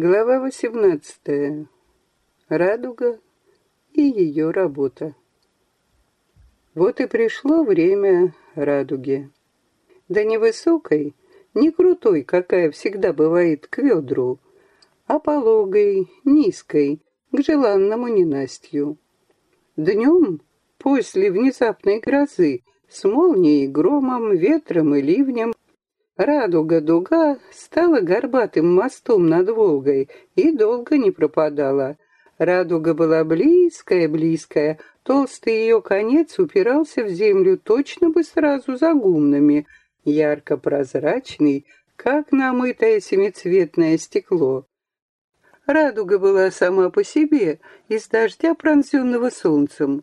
Глава 18. Радуга и ее работа. Вот и пришло время радуги. Да не высокой, не крутой, какая всегда бывает к ведру, а пологой, низкой, к желанному ненастью. Днем, после внезапной грозы, с молнией, громом, ветром и ливнем, Радуга-дуга стала горбатым мостом над Волгой и долго не пропадала. Радуга была близкая-близкая, толстый ее конец упирался в землю точно бы сразу за гумнами, ярко-прозрачный, как намытое семицветное стекло. Радуга была сама по себе, из дождя, пронзенного солнцем.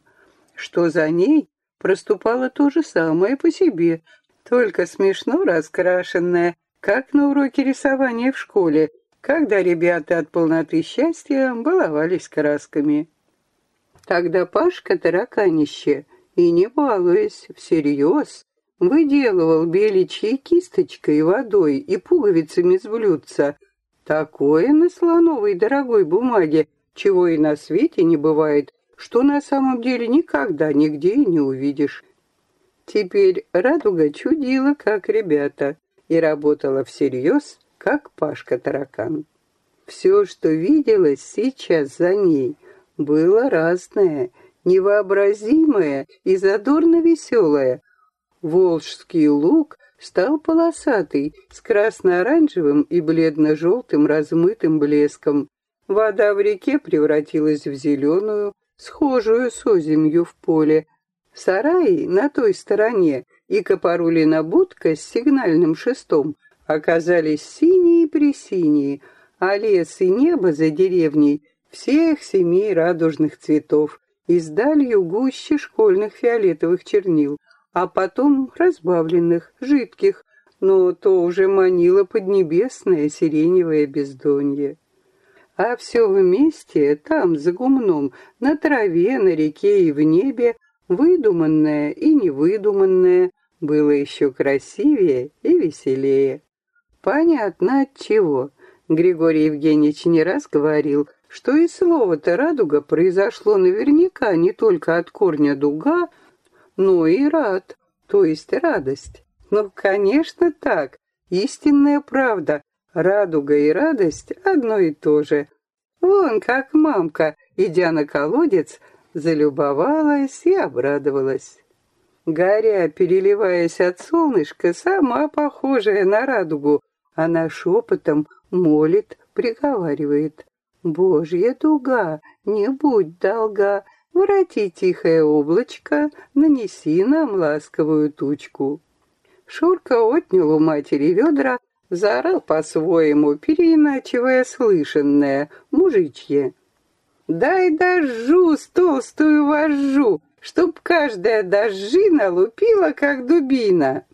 Что за ней, проступало то же самое по себе, только смешно раскрашенная, как на уроке рисования в школе, когда ребята от полноты счастья баловались красками. Тогда Пашка тараканище, и не балуясь, всерьез, выделывал беличьей кисточкой, водой и пуговицами с блюдца. Такое на слоновой дорогой бумаге, чего и на свете не бывает, что на самом деле никогда нигде и не увидишь. Теперь радуга чудила, как ребята, и работала всерьез, как Пашка-таракан. Все, что виделось сейчас за ней, было разное, невообразимое и задорно веселое. Волжский лук стал полосатый, с красно-оранжевым и бледно-желтым размытым блеском. Вода в реке превратилась в зеленую, схожую с озимью в поле, Сараи на той стороне и Копорулина будка с сигнальным шестом оказались синие-пресиние, а лес и небо за деревней всех семи радужных цветов и с далью гуще школьных фиолетовых чернил, а потом разбавленных, жидких, но то уже манило поднебесное сиреневое бездонье. А все вместе, там, за гумном, на траве, на реке и в небе, Выдуманное и невыдуманное было еще красивее и веселее. Понятно от чего. Григорий Евгеньевич не раз говорил, что и слово-то «радуга» произошло наверняка не только от корня «дуга», но и «рад», то есть радость. Ну, конечно, так. Истинная правда. Радуга и радость одно и то же. Вон как мамка, идя на колодец, залюбовалась и обрадовалась. Гаря, переливаясь от солнышка, сама похожая на радугу, она шепотом молит, приговаривает. «Божья дуга, не будь долга, врати тихое облачко, нанеси нам ласковую тучку». Шурка отнял у матери ведра, заорал по-своему, переиначивая слышанное, мужичье. Дай дожжу с толстую вожжу, чтоб каждая дожжина лупила, как дубина.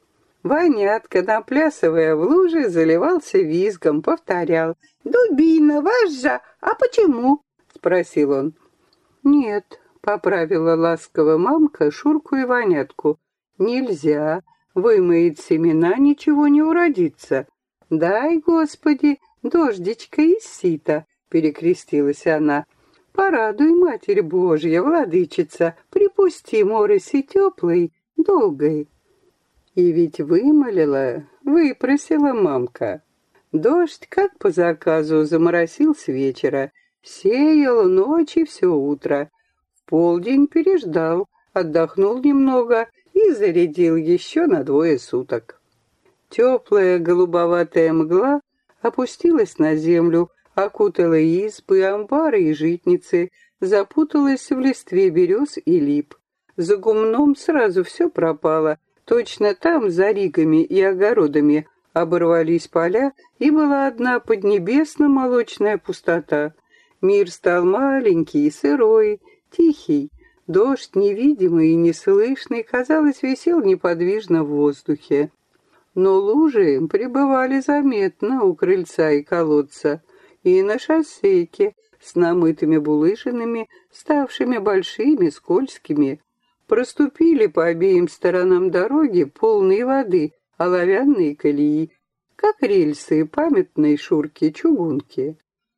Ванятка, наплясывая в луже, заливался визгом, повторял. «Дубина, вожжа, а почему?» — спросил он. «Нет», — поправила ласково мамка Шурку и Ванятку. «Нельзя. Вымоет семена, ничего не уродится. Дай, Господи, дождичка из сита», — перекрестилась она. Порадуй, Матерь Божья, владычица, припусти мороси теплой, долгой. И ведь вымолила, выпросила мамка. Дождь, как по заказу, заморосил с вечера, сеял ночи все утро. В полдень переждал, отдохнул немного и зарядил еще на двое суток. Теплая голубоватая мгла опустилась на землю, окутала избы, амбары и житницы, запуталась в листве берез и лип. За гумном сразу все пропало. Точно там, за ригами и огородами, оборвались поля, и была одна поднебесно-молочная пустота. Мир стал маленький, сырой, тихий. Дождь, невидимый и неслышный, казалось, висел неподвижно в воздухе. Но лужи пребывали заметно у крыльца и колодца и на шоссейке с намытыми булыжинами, ставшими большими, скользкими. Проступили по обеим сторонам дороги полные воды, оловянные колеи, как рельсы памятной шурки-чугунки.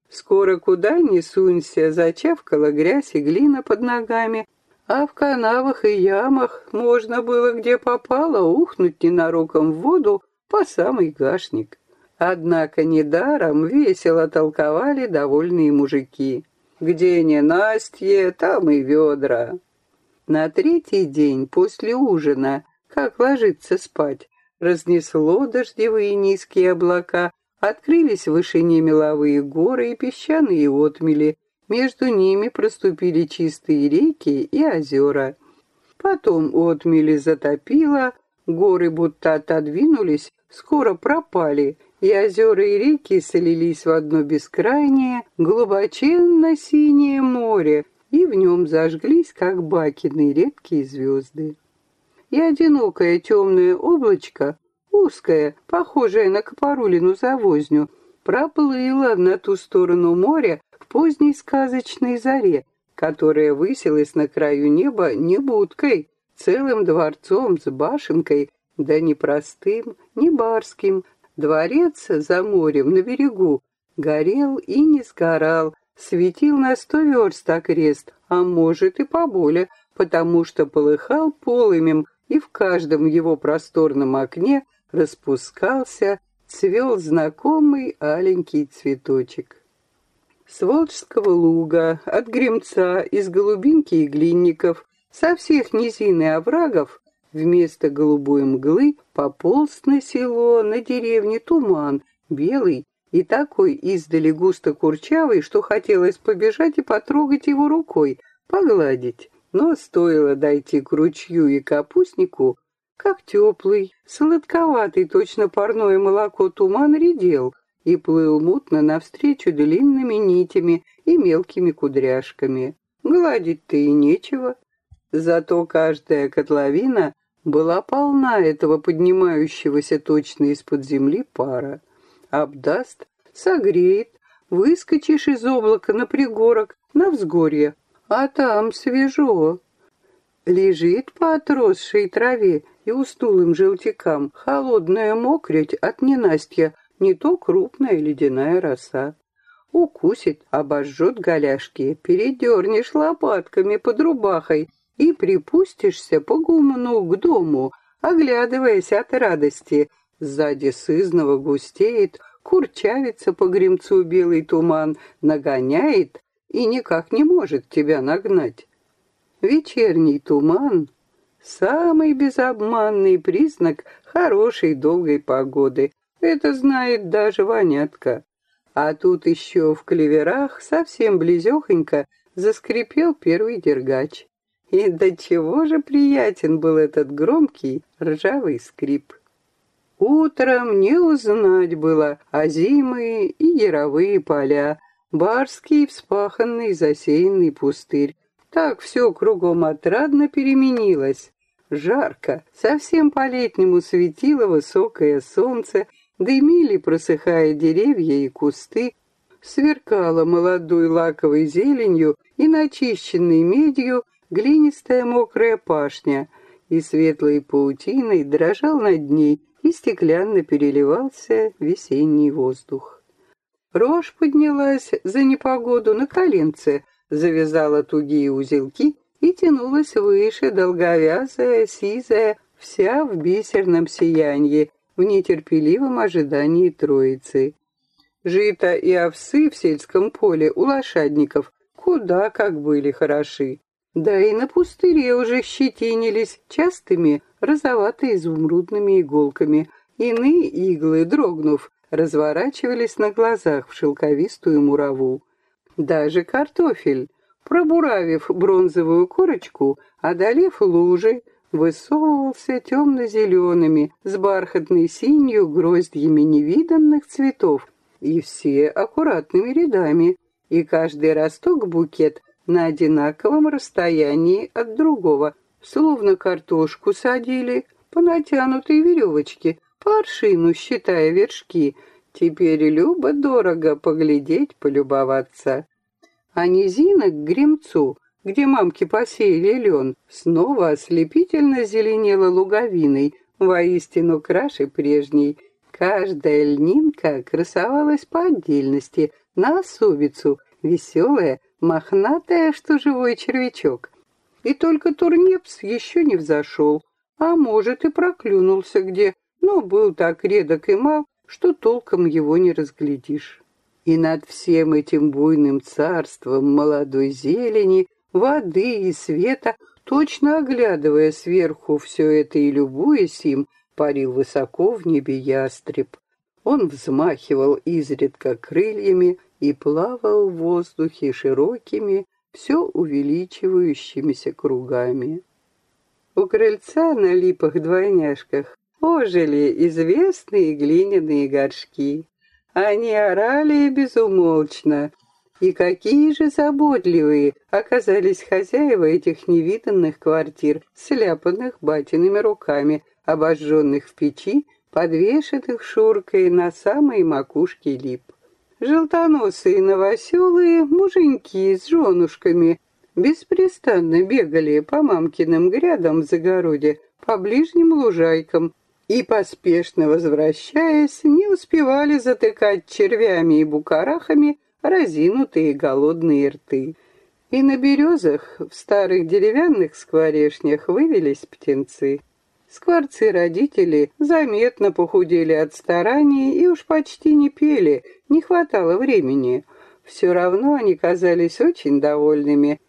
Скоро куда ни сунься, зачавкала грязь и глина под ногами, а в канавах и ямах можно было где попало ухнуть ненароком в воду по самый гашник. Однако недаром весело толковали довольные мужики. Где не Настя, там и ведра. На третий день после ужина, как ложиться спать, разнесло дождевые низкие облака, открылись в вышине меловые горы и песчаные отмели, между ними проступили чистые реки и озера. Потом отмели затопило, горы будто отодвинулись, скоро пропали, и озера и реки солились в одно бескрайнее, глубоченно-синее море, и в нем зажглись, как бакины, редкие звезды. И одинокое темное облачко, узкое, похожее на Копорулину завозню, проплыло на ту сторону моря в поздней сказочной заре, которая высилась на краю неба не будкой, целым дворцом с башенкой, да не простым, не барским. Дворец за морем на берегу горел и не сгорал, светил на сто верст окрест, а может и поболее, потому что полыхал полымем, и в каждом его просторном окне распускался, цвел знакомый аленький цветочек. С Волжского луга, от Гремца, из Голубинки и Глинников, со всех низин и оврагов вместо голубой мглы пополз на село, на деревне туман, белый и такой издали густо курчавый, что хотелось побежать и потрогать его рукой, погладить. Но стоило дойти к ручью и капустнику, как теплый, сладковатый, точно парное молоко туман редел, и плыл мутно навстречу длинными нитями и мелкими кудряшками. Гладить-то и нечего. Зато каждая котловина была полна этого поднимающегося точно из-под земли пара. Обдаст, согреет, выскочишь из облака на пригорок, на взгорье, а там свежо. Лежит по отросшей траве и устулым желтикам холодная мокрить от ненастья, не то крупная ледяная роса. Укусит, обожжет голяшки, передернешь лопатками под рубахой и припустишься по гумну к дому, оглядываясь от радости. Сзади сызного густеет, курчавится по гремцу белый туман, нагоняет и никак не может тебя нагнать. Вечерний туман — самый безобманный признак хорошей долгой погоды, это знает даже Ванятка. А тут еще в клеверах совсем близехонько заскрипел первый дергач. И до чего же приятен был этот громкий ржавый скрип. Утром не узнать было озимые и яровые поля, барский вспаханный засеянный пустырь. Так все кругом отрадно переменилось. Жарко, совсем по-летнему светило высокое солнце, Дымили, просыхая деревья и кусты, сверкала молодой лаковой зеленью и начищенной медью глинистая мокрая пашня, и светлой паутиной дрожал над ней и стеклянно переливался весенний воздух. Рожь поднялась за непогоду на коленце, завязала тугие узелки и тянулась выше, долговязая, сизая, вся в бисерном сиянии, в нетерпеливом ожидании троицы. Жито и овсы в сельском поле у лошадников куда как были хороши. Да и на пустыре уже щетинились частыми розовато-изумрудными иголками. Иные иглы, дрогнув, разворачивались на глазах в шелковистую мураву. Даже картофель, пробуравив бронзовую корочку, одолев лужи, высовывался темно-зелеными, с бархатной синью гроздьями невиданных цветов, и все аккуратными рядами, и каждый росток-букет на одинаковом расстоянии от другого, словно картошку садили по натянутой веревочке, по аршину считая вершки. Теперь любо-дорого поглядеть, полюбоваться. А низина к гремцу где мамки посеяли лен, снова ослепительно зеленела луговиной, воистину краше прежней. Каждая льнинка красовалась по отдельности, на особицу, веселая, мохнатая, что живой червячок. И только турнепс еще не взошел, а может и проклюнулся где, но был так редок и мал, что толком его не разглядишь. И над всем этим буйным царством молодой зелени, воды и света, точно оглядывая сверху все это и любуясь им, парил высоко в небе ястреб. Он взмахивал изредка крыльями и плавал в воздухе широкими, все увеличивающимися кругами. У крыльца на липах-двойняшках ожили известные глиняные горшки. Они орали безумолчно, и какие же заботливые оказались хозяева этих невиданных квартир, сляпанных батиными руками, обожженных в печи, подвешенных шуркой на самой макушке лип. Желтоносые новоселые муженьки с женушками беспрестанно бегали по мамкиным грядам в загороде, по ближним лужайкам, и, поспешно возвращаясь, не успевали затыкать червями и букарахами разинутые голодные рты. И на березах в старых деревянных скворешнях вывелись птенцы. Скворцы-родители заметно похудели от стараний и уж почти не пели, не хватало времени. Все равно они казались очень довольными,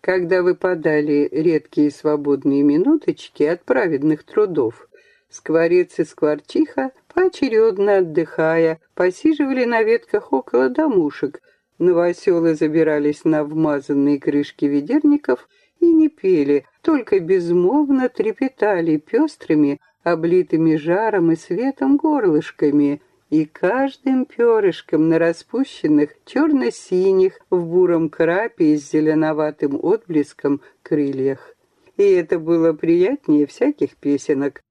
когда выпадали редкие свободные минуточки от праведных трудов. Скворец и скворчиха, поочередно отдыхая, посиживали на ветках около домушек. Новоселы забирались на вмазанные крышки ведерников и не пели, только безмолвно трепетали пестрыми, облитыми жаром и светом горлышками, и каждым перышком на распущенных черно-синих в буром крапе с зеленоватым отблеском крыльях. И это было приятнее всяких песенок.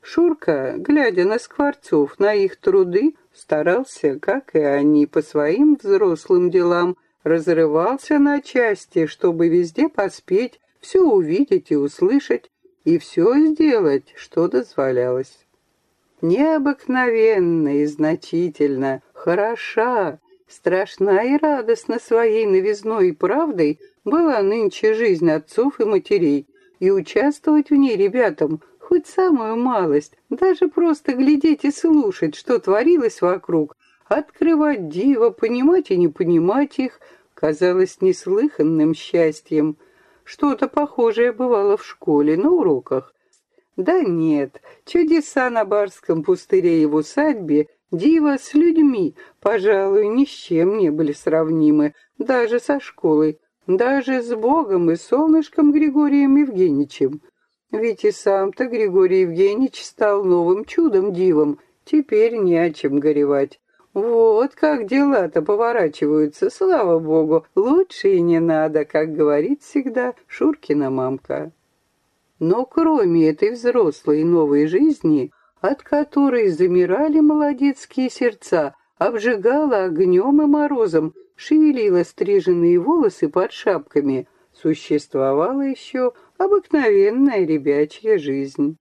Шурка, глядя на скворцов, на их труды, старался, как и они, по своим взрослым делам, разрывался на части, чтобы везде поспеть, все увидеть и услышать, и все сделать, что дозволялось. Необыкновенно и значительно, хороша, страшна и радостна своей новизной и правдой была нынче жизнь отцов и матерей, и участвовать в ней ребятам хоть самую малость, даже просто глядеть и слушать, что творилось вокруг, открывать диво, понимать и не понимать их, казалось неслыханным счастьем — что-то похожее бывало в школе, на уроках. Да нет, чудеса на барском пустыре и в усадьбе, диво с людьми, пожалуй, ни с чем не были сравнимы, даже со школой, даже с Богом и солнышком Григорием Евгеньевичем. Ведь и сам-то Григорий Евгеньевич стал новым чудом-дивом, теперь не о чем горевать. Вот как дела-то поворачиваются, слава богу. Лучше и не надо, как говорит всегда Шуркина мамка. Но кроме этой взрослой новой жизни, от которой замирали молодецкие сердца, обжигала огнем и морозом, шевелила стриженные волосы под шапками, существовала еще обыкновенная ребячья жизнь.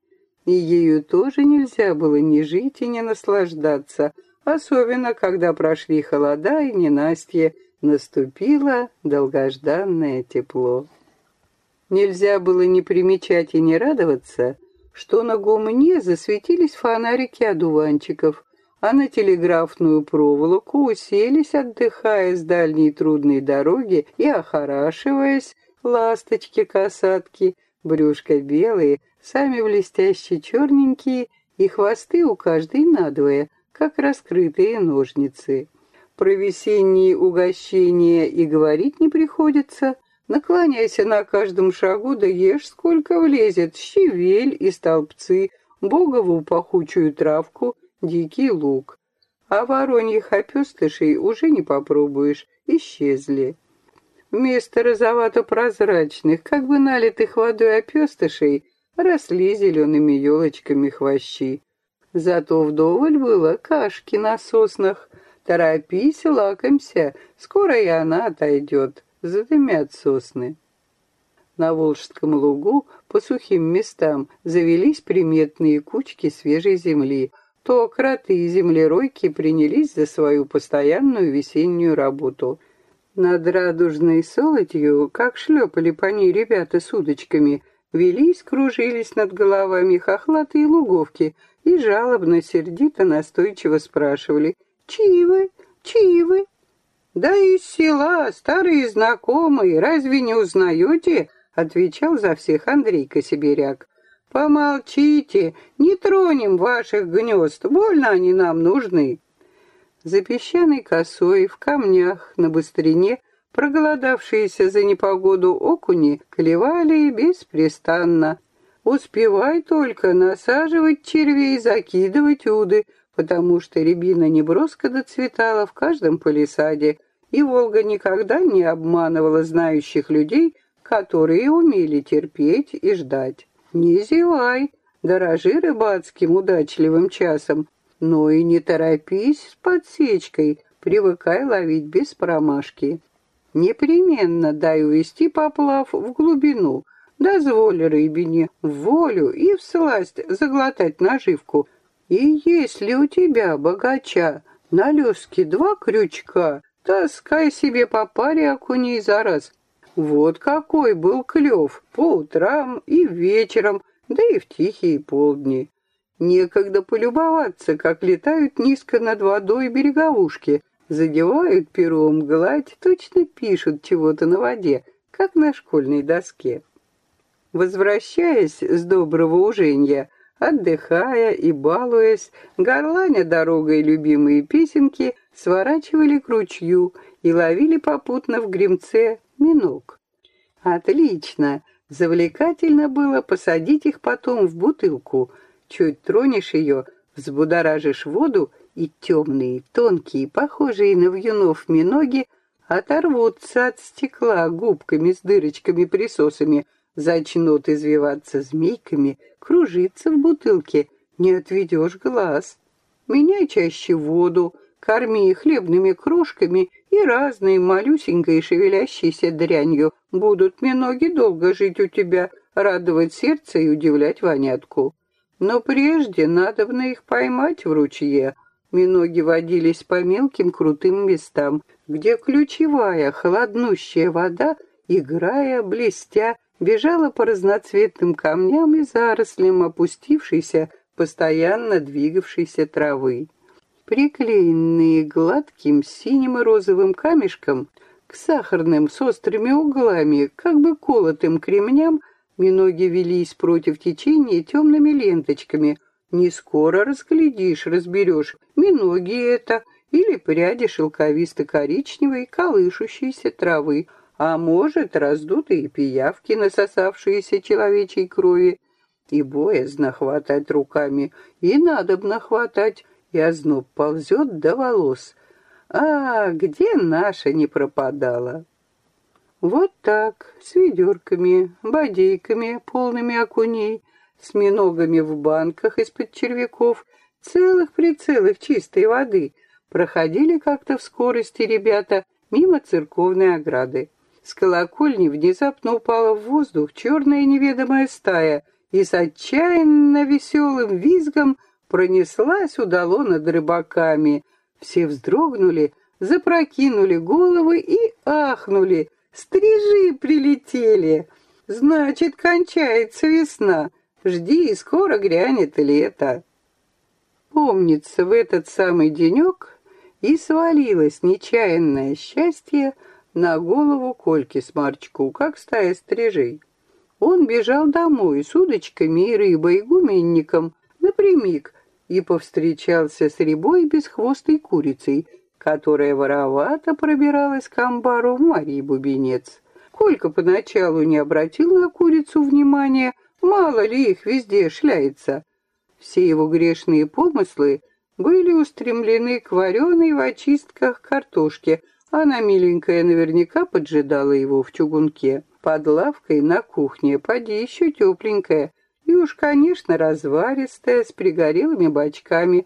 И ею тоже нельзя было ни жить и не наслаждаться – особенно когда прошли холода и ненастье, наступило долгожданное тепло. Нельзя было не примечать и не радоваться, что на гумне засветились фонарики одуванчиков, а на телеграфную проволоку уселись, отдыхая с дальней трудной дороги и охорашиваясь, ласточки-касатки, брюшко белые, сами блестяще черненькие и хвосты у каждой надвое, как раскрытые ножницы. Про весенние угощения и говорить не приходится. Наклоняйся на каждом шагу, да ешь сколько влезет, щавель и столбцы, богову пахучую травку, дикий лук. А вороньих опестышей уже не попробуешь, исчезли. Вместо розовато-прозрачных, как бы налитых водой опестышей, росли зелеными елочками хвощи. Зато вдоволь было кашки на соснах. Торопись, лакомься, скоро и она отойдет, задымят сосны. На Волжском лугу по сухим местам завелись приметные кучки свежей земли. то кроты и землеройки принялись за свою постоянную весеннюю работу. Над радужной солодью, как шлепали по ней ребята с удочками, велись, кружились над головами хохлатые луговки и жалобно-сердито настойчиво спрашивали «Чьи вы? Чьи вы?» «Да из села, старые знакомые, разве не узнаете?» отвечал за всех Андрейка Сибиряк. «Помолчите, не тронем ваших гнезд, больно они нам нужны». За песчаной косой, в камнях, на быстрине, проголодавшиеся за непогоду окуни клевали беспрестанно. Успевай только насаживать червей, закидывать уды, потому что рябина неброско доцветала в каждом полисаде, и Волга никогда не обманывала знающих людей, которые умели терпеть и ждать. Не зевай, дорожи рыбацким удачливым часом, но и не торопись с подсечкой, привыкай ловить без промашки. Непременно дай увести поплав в глубину, дозволь рыбине волю и в сласть заглотать наживку. И если у тебя, богача, на лёске два крючка, таскай себе по паре окуней за раз, вот какой был клев по утрам и вечером, да и в тихие полдни. Некогда полюбоваться, как летают низко над водой береговушки, задевают пером гладь, точно пишут чего-то на воде, как на школьной доске. Возвращаясь с доброго уженья, отдыхая и балуясь, горланя дорогой любимые песенки, сворачивали к ручью и ловили попутно в гремце минок. Отлично! Завлекательно было посадить их потом в бутылку. Чуть тронешь ее, взбудоражишь воду, и темные, тонкие, похожие на вьюнов миноги оторвутся от стекла губками с дырочками-присосами, зачнут извиваться змейками, кружиться в бутылке, не отведешь глаз. Меняй чаще воду, корми хлебными крошками и разной малюсенькой шевелящейся дрянью. Будут миноги долго жить у тебя, радовать сердце и удивлять вонятку. Но прежде надо надобно их поймать в ручье. Миноги водились по мелким крутым местам, где ключевая холоднущая вода, играя, блестя, бежала по разноцветным камням и зарослям опустившейся, постоянно двигавшейся травы приклеенные гладким синим и розовым камешком к сахарным с острыми углами, как бы колотым кремням, миноги велись против течения темными ленточками. Не скоро разглядишь, разберешь, миноги это или пряди шелковисто-коричневой колышущейся травы, а может, раздутые пиявки, насосавшиеся человечьей крови. И боязно хватать руками, и надобно хватать, и озноб ползет до волос. А, где наша не пропадала? Вот так, с ведерками, бодейками, полными окуней, с миногами в банках из-под червяков, целых-прицелых чистой воды, проходили как-то в скорости ребята мимо церковной ограды. С колокольни внезапно упала в воздух черная неведомая стая и с отчаянно веселым визгом пронеслась удало над рыбаками. Все вздрогнули, запрокинули головы и ахнули. Стрижи прилетели. Значит, кончается весна. Жди, скоро грянет лето. Помнится, в этот самый денек и свалилось нечаянное счастье на голову Кольки Смарчку, как стая стрижей. Он бежал домой с удочками и рыбой, гуменником, напрямик, и повстречался с рябой бесхвостой курицей, которая воровато пробиралась к амбару Марии Бубенец. Колька поначалу не обратил на курицу внимания, мало ли их везде шляется. Все его грешные помыслы были устремлены к вареной в очистках картошке. Она, миленькая, наверняка поджидала его в чугунке. Под лавкой на кухне, поди еще тепленькая, и уж, конечно, разваристая, с пригорелыми бочками.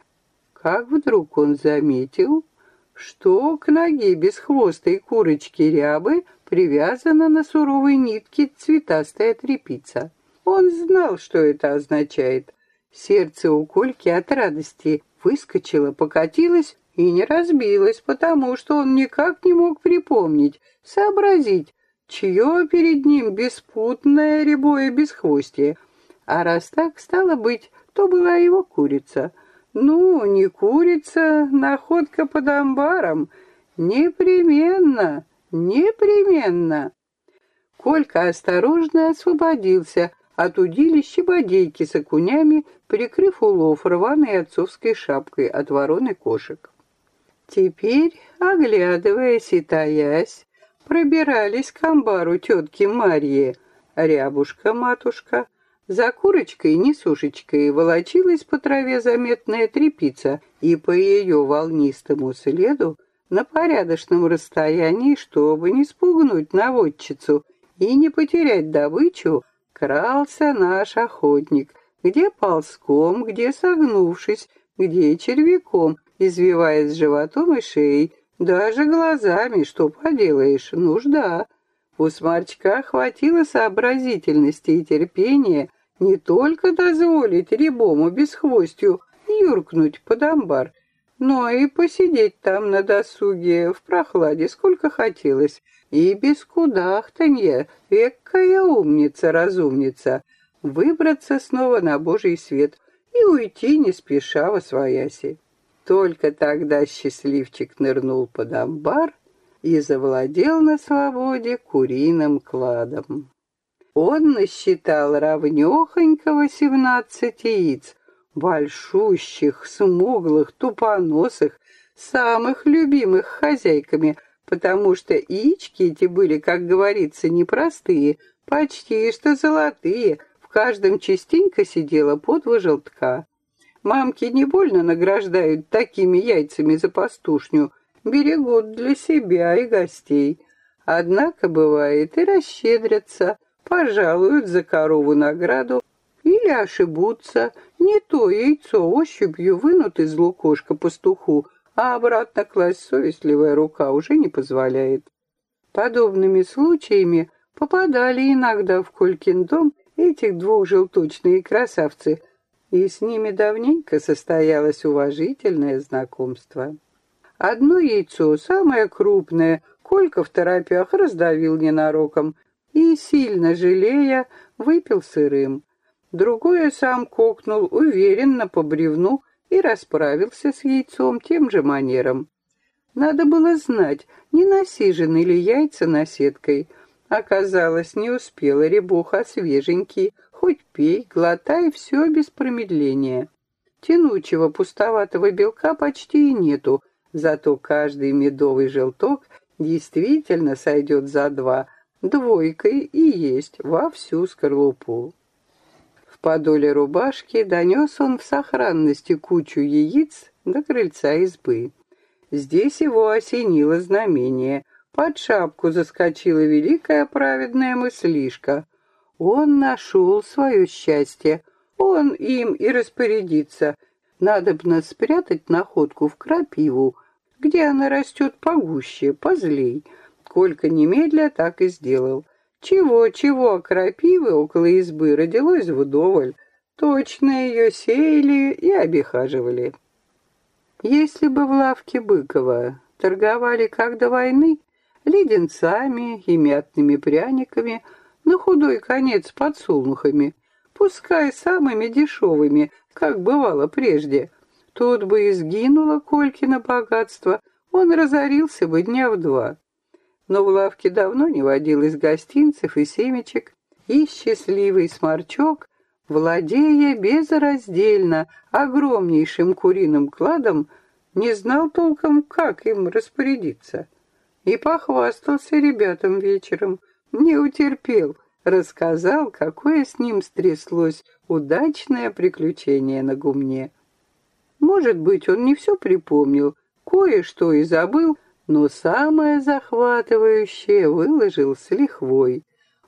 Как вдруг он заметил, что к ноге бесхвостой курочки рябы привязана на суровой нитке цветастая трепица. Он знал, что это означает. Сердце у Кольки от радости выскочила, покатилась и не разбилась, потому что он никак не мог припомнить, сообразить, чье перед ним беспутное рябое бесхвостие. А раз так стало быть, то была его курица. Ну, не курица, находка под амбаром. Непременно, непременно. Колька осторожно освободился от удилища бодейки с окунями, прикрыв улов рваной отцовской шапкой от ворон кошек. Теперь, оглядываясь и таясь, пробирались к амбару тетки Марьи. Рябушка-матушка за курочкой-несушечкой волочилась по траве заметная трепица, и по ее волнистому следу на порядочном расстоянии, чтобы не спугнуть наводчицу и не потерять добычу, крался наш охотник, где ползком, где согнувшись, где червяком, извиваясь животом и шеей, даже глазами, что поделаешь, нужда. У сморчка хватило сообразительности и терпения не только дозволить рябому бесхвостью юркнуть под амбар, но и посидеть там на досуге в прохладе сколько хотелось, и без кудахтанья, экая умница-разумница, выбраться снова на божий свет и уйти не спеша во свояси. Только тогда счастливчик нырнул под амбар и завладел на свободе куриным кладом. Он насчитал равнёхонько восемнадцать яиц, большущих, смуглых, тупоносых, самых любимых хозяйками, потому что яички эти были, как говорится, непростые, почти что золотые, в каждом частенько сидела по два желтка. Мамки не больно награждают такими яйцами за пастушню, берегут для себя и гостей. Однако бывает и расщедрятся, пожалуют за корову награду или ошибутся, не то яйцо ощупью вынут из лукошка пастуху, а обратно класть совестливая рука уже не позволяет. Подобными случаями попадали иногда в Колькин дом этих двух желточные красавцы – и с ними давненько состоялось уважительное знакомство. Одно яйцо, самое крупное, Колька в торопях раздавил ненароком и, сильно жалея, выпил сырым. Другое сам кокнул уверенно по бревну и расправился с яйцом тем же манером. Надо было знать, не насижены ли яйца наседкой. Оказалось, не успела ребуха свеженький, Хоть пей, глотай, все без промедления. Тянучего пустоватого белка почти и нету, зато каждый медовый желток действительно сойдет за два, двойкой и есть во всю скорлупу. Подоле рубашки донес он в сохранности кучу яиц до крыльца избы. Здесь его осенило знамение. Под шапку заскочила великая праведная мыслишка. Он нашел свое счастье. Он им и распорядится. Надобно спрятать находку в крапиву, где она растет погуще, позлей. Колька немедля так и сделал. Чего-чего, крапивы около избы родилось вдоволь. Точно ее сеяли и обихаживали. Если бы в лавке Быкова торговали как до войны, леденцами и мятными пряниками – на худой конец подсолнухами, пускай самыми дешевыми, как бывало прежде. Тут бы и сгинуло Колькино богатство, он разорился бы дня в два. Но в лавке давно не водилось гостинцев и семечек, и счастливый сморчок, владея безраздельно огромнейшим куриным кладом, не знал толком, как им распорядиться. И похвастался ребятам вечером — не утерпел, рассказал, какое с ним стряслось удачное приключение на гумне. Может быть, он не все припомнил, кое-что и забыл, но самое захватывающее выложил с лихвой.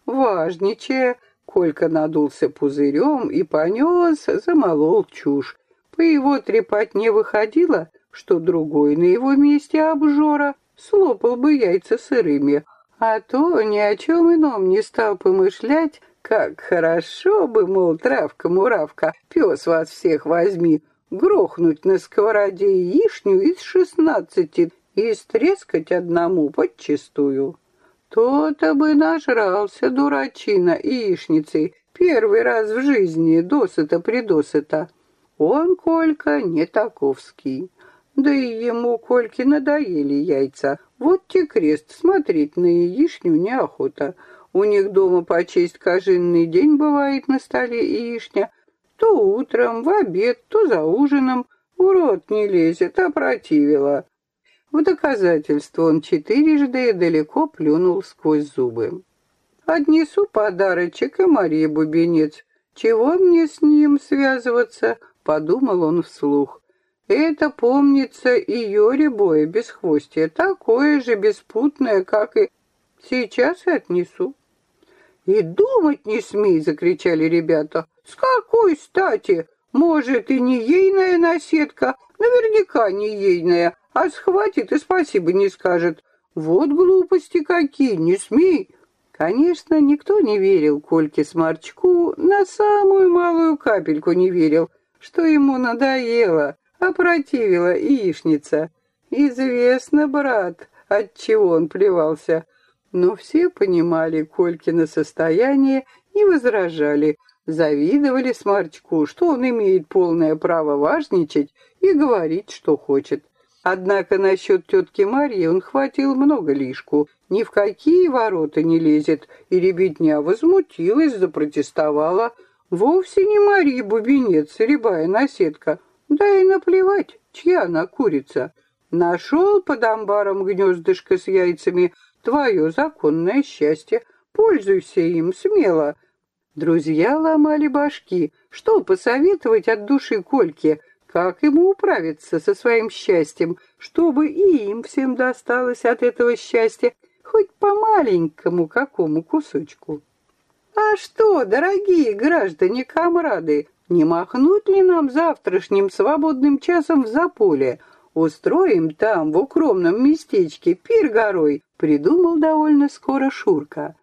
Важничая, Колька надулся пузырем и понес, замолол чушь. По его трепотне выходило, что другой на его месте обжора слопал бы яйца сырыми, а то ни о чем ином не стал помышлять, как хорошо бы, мол, травка-муравка, пес вас всех возьми, грохнуть на сковороде яичню из шестнадцати и стрескать одному подчистую. То-то бы нажрался дурачина яичницей первый раз в жизни, досыта-придосыта. Он, Колька, не таковский. Да и ему, Кольке, надоели яйца. Вот те крест, смотреть на яичню неохота. У них дома по честь кожинный день бывает на столе яичня. То утром, в обед, то за ужином. В рот не лезет, а противила. В доказательство он четырежды далеко плюнул сквозь зубы. «Отнесу подарочек и Марии Бубенец. Чего мне с ним связываться?» — подумал он вслух. «Это, помнится, и Йори Боя бесхвостье, такое же беспутное, как и... Сейчас и отнесу». «И думать не смей!» — закричали ребята. «С какой стати? Может, и не ейная наседка? Наверняка не ейная, а схватит и спасибо не скажет. Вот глупости какие, не смей. Конечно, никто не верил Кольке Сморчку, на самую малую капельку не верил, что ему надоело, опротивила яичница. Известно, брат, от чего он плевался. Но все понимали Колькино состояние и возражали, завидовали Сморчку, что он имеет полное право важничать и говорить, что хочет. Однако насчет тетки Марьи он хватил много лишку, ни в какие ворота не лезет, и ребятня возмутилась, запротестовала. Вовсе не Марья Бубенец, рябая наседка. Да и наплевать, чья она курица. Нашел под амбаром гнездышко с яйцами, твое законное счастье. Пользуйся им смело. Друзья ломали башки. Что посоветовать от души Кольке — как ему управиться со своим счастьем, чтобы и им всем досталось от этого счастья хоть по маленькому какому кусочку? А что, дорогие граждане-камрады, не махнуть ли нам завтрашним свободным часом в заполе? Устроим там, в укромном местечке, пир горой, придумал довольно скоро Шурка.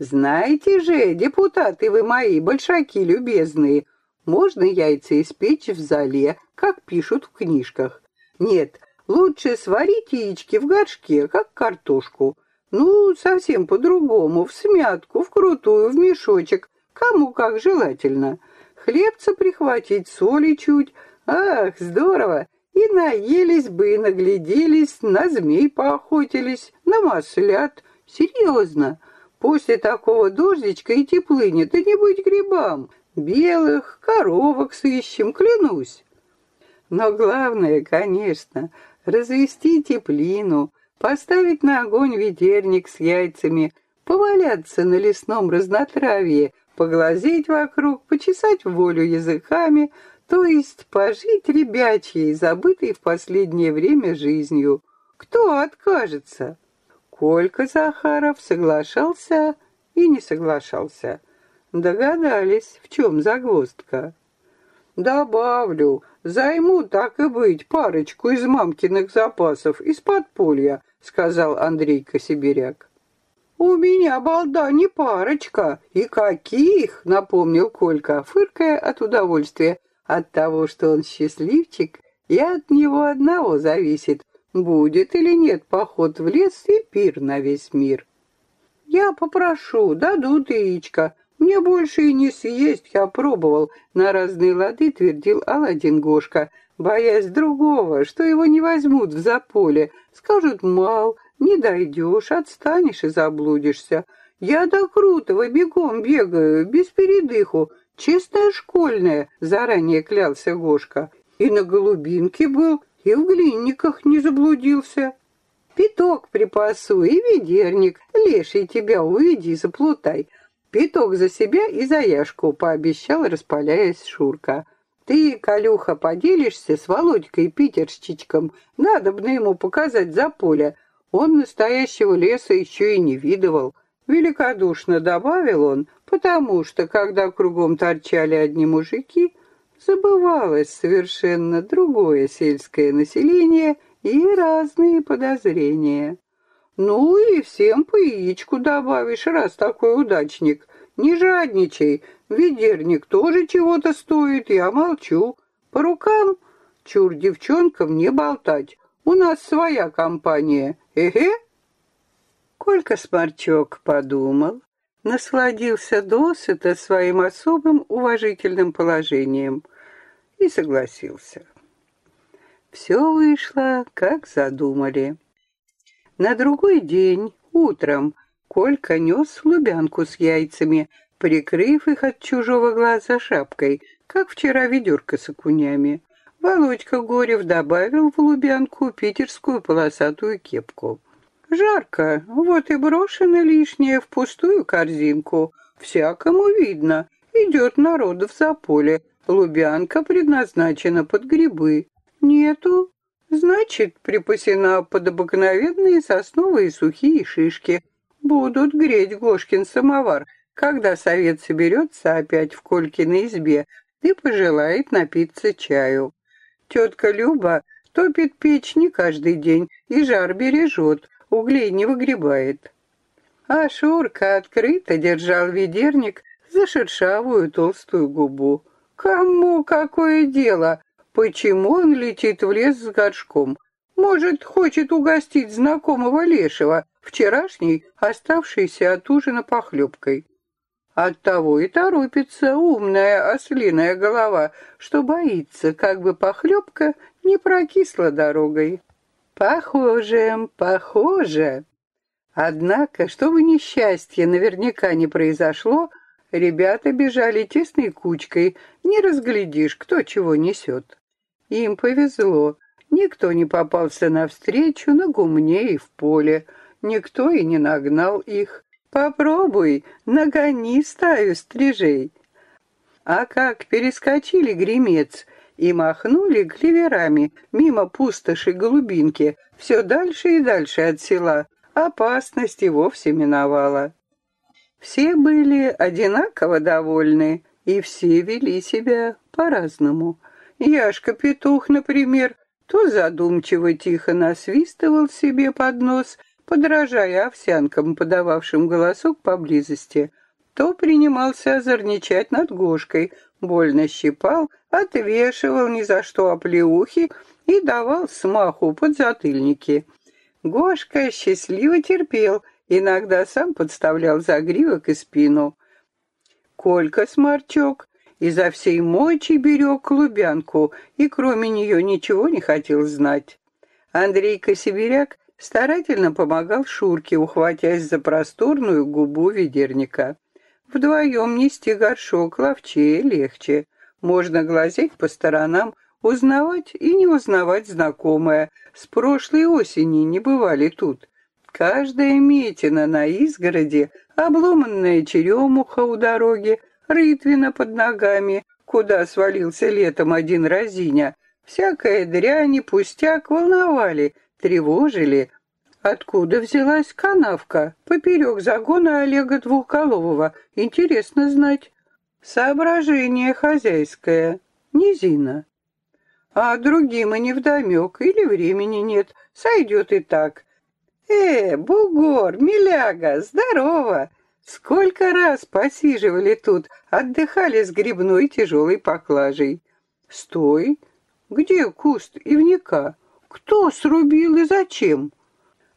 Знаете же, депутаты вы мои, большаки любезные, можно яйца испечь в зале, как пишут в книжках. Нет, лучше сварить яички в горшке, как картошку. Ну, совсем по-другому, в смятку, в крутую, в мешочек, кому как желательно. Хлебца прихватить, соли чуть. Ах, здорово! И наелись бы, и нагляделись, на змей поохотились, на маслят. Серьезно, после такого дождичка и теплыни, да не быть грибам. Белых коровок сыщем, клянусь. Но главное, конечно, развести теплину, поставить на огонь ведерник с яйцами, поваляться на лесном разнотравье, поглазеть вокруг, почесать волю языками, то есть пожить ребячьей, забытой в последнее время жизнью. Кто откажется? Колька Захаров соглашался и не соглашался. Догадались, в чем загвоздка. Добавлю, займу, так и быть, парочку из мамкиных запасов, из подполья, сказал Андрейка Сибиряк. «У меня, балда, не парочка. И каких?» — напомнил Колька, фыркая от удовольствия. От того, что он счастливчик, и от него одного зависит, будет или нет поход в лес и пир на весь мир. «Я попрошу, дадут яичко», мне больше и не съесть, я пробовал. На разные лады твердил Аладдин Гошка, боясь другого, что его не возьмут в заполе. Скажут, мал, не дойдешь, отстанешь и заблудишься. Я до Крутого бегом бегаю, без передыху. Чистая школьная, заранее клялся Гошка. И на голубинке был, и в глинниках не заблудился. Пяток припасу и ведерник, леший тебя уведи, заплутай. Пяток за себя и за Яшку, пообещал, распаляясь Шурка. Ты, Калюха, поделишься с Володькой Питерщичком. Надо бы ему показать за поле. Он настоящего леса еще и не видывал. Великодушно добавил он, потому что, когда кругом торчали одни мужики, забывалось совершенно другое сельское население и разные подозрения. Ну и всем по яичку добавишь, раз такой удачник. Не жадничай, ведерник тоже чего-то стоит, я молчу. По рукам? Чур девчонкам не болтать. У нас своя компания. Эге? Колька Сморчок подумал, насладился досыта своим особым уважительным положением и согласился. Все вышло, как задумали. На другой день, утром, Колька нес лубянку с яйцами, прикрыв их от чужого глаза шапкой, как вчера ведерко с окунями. Володька Горев добавил в лубянку питерскую полосатую кепку. Жарко, вот и брошено лишнее в пустую корзинку. Всякому видно, идет народ в заполе. Лубянка предназначена под грибы. Нету, значит, припасена под обыкновенные сосновые сухие шишки. Будут греть Гошкин самовар, когда совет соберется опять в Колькиной избе и пожелает напиться чаю. Тетка Люба топит печь не каждый день и жар бережет, углей не выгребает. А Шурка открыто держал ведерник за шершавую толстую губу. Кому какое дело? Почему он летит в лес с горшком? Может, хочет угостить знакомого лешего, вчерашней, оставшейся от ужина похлебкой. Оттого и торопится умная ослиная голова, что боится, как бы похлебка не прокисла дорогой. Похоже, похоже. Однако, чтобы несчастье наверняка не произошло, ребята бежали тесной кучкой, не разглядишь, кто чего несет. Им повезло, никто не попался навстречу на гумне и в поле, никто и не нагнал их. Попробуй, нагони стаю стрижей. А как перескочили гремец и махнули клеверами мимо пустоши голубинки, все дальше и дальше от села, опасность и вовсе миновала. Все были одинаково довольны, и все вели себя по-разному. Яшка-петух, например, то задумчиво тихо насвистывал себе под нос, подражая овсянкам, подававшим голосок поблизости, то принимался озорничать над Гошкой, больно щипал, отвешивал ни за что оплеухи и давал смаху под затыльники. Гошка счастливо терпел, иногда сам подставлял загривок и спину. Колька Сморчок изо всей мочи берег клубянку и кроме нее ничего не хотел знать. Андрейка Сибиряк старательно помогал Шурке, ухватясь за просторную губу ведерника. Вдвоем нести горшок ловчее, легче. Можно глазеть по сторонам, узнавать и не узнавать знакомое. С прошлой осени не бывали тут. Каждая метина на изгороде, обломанная черемуха у дороги, рытвина под ногами, куда свалился летом один разиня, всякая дрянь и пустяк волновали — тревожили, откуда взялась канавка поперек загона Олега Двухголового. Интересно знать. Соображение хозяйское, низина. А другим и невдомек, или времени нет, сойдет и так. Э, бугор, миляга, здорово! Сколько раз посиживали тут, отдыхали с грибной тяжелой поклажей. Стой! Где куст ивника? Кто срубил и зачем?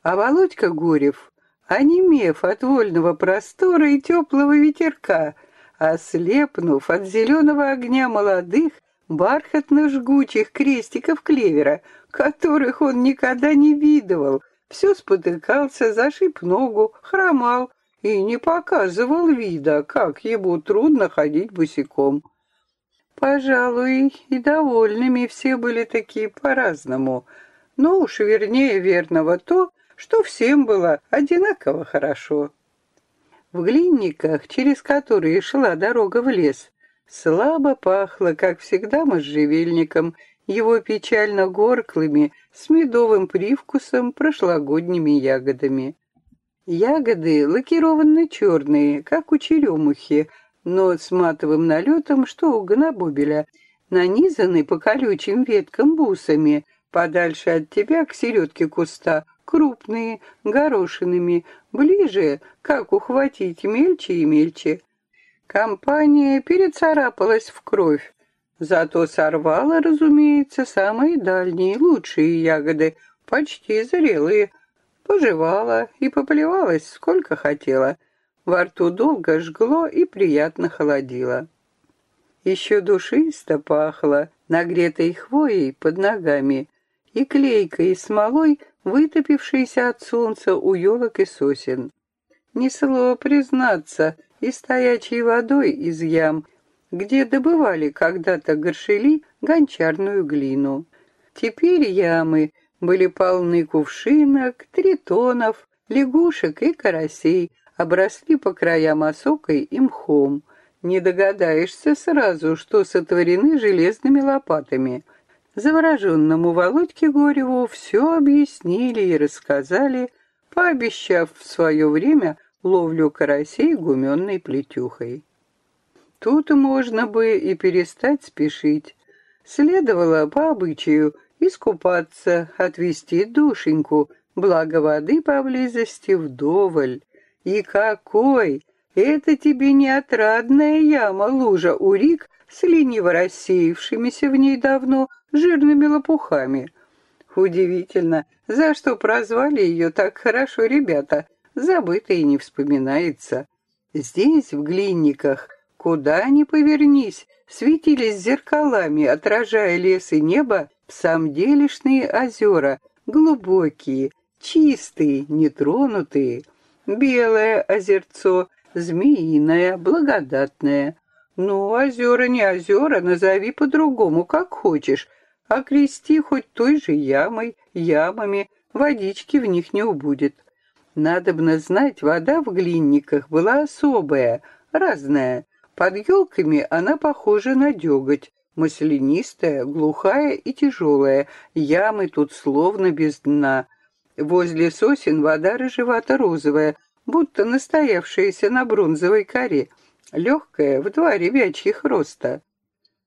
А Володька Гурев, онемев от вольного простора и теплого ветерка, ослепнув от зеленого огня молодых, бархатно-жгучих крестиков клевера, которых он никогда не видывал, все спотыкался, зашиб ногу, хромал и не показывал вида, как ему трудно ходить босиком. Пожалуй, и довольными все были такие по-разному — но уж вернее верного то, что всем было одинаково хорошо. В глинниках, через которые шла дорога в лес, слабо пахло, как всегда, можжевельником, его печально горклыми, с медовым привкусом, прошлогодними ягодами. Ягоды лакированно черные, как у черемухи, но с матовым налетом, что у гонобобеля, нанизаны по колючим веткам бусами — подальше от тебя к середке куста, крупные, горошинами, ближе, как ухватить мельче и мельче. Компания перецарапалась в кровь. Зато сорвала, разумеется, самые дальние, лучшие ягоды, почти зрелые. Пожевала и поплевалась сколько хотела. Во рту долго жгло и приятно холодило. Еще душисто пахло, нагретой хвоей под ногами, и клейкой смолой, вытопившейся от солнца у елок и сосен. Несло признаться, и стоячей водой из ям, где добывали когда-то горшели гончарную глину. Теперь ямы были полны кувшинок, тритонов, лягушек и карасей, обросли по краям осокой и мхом. Не догадаешься сразу, что сотворены железными лопатами. Завороженному Володьке Гореву все объяснили и рассказали, пообещав в свое время ловлю карасей гуменной плетюхой. Тут можно бы и перестать спешить. Следовало по обычаю искупаться, отвести душеньку, благо воды поблизости вдоволь. И какой! Это тебе не отрадная яма, лужа урик с лениво рассеявшимися в ней давно жирными лопухами. Удивительно, за что прозвали ее так хорошо ребята, забыто и не вспоминается. Здесь, в глинниках, куда ни повернись, светились зеркалами, отражая лес и небо, самделишные озера, глубокие, чистые, нетронутые. Белое озерцо, змеиное, благодатное. Ну, озера не озера, назови по-другому, как хочешь. Окрести хоть той же ямой, ямами, водички в них не убудет. Надобно знать, вода в глинниках была особая, разная. Под елками она похожа на деготь, маслянистая, глухая и тяжелая, ямы тут словно без дна. Возле сосен вода рыжевато-розовая, будто настоявшаяся на бронзовой коре, легкая, в два ребячьих роста.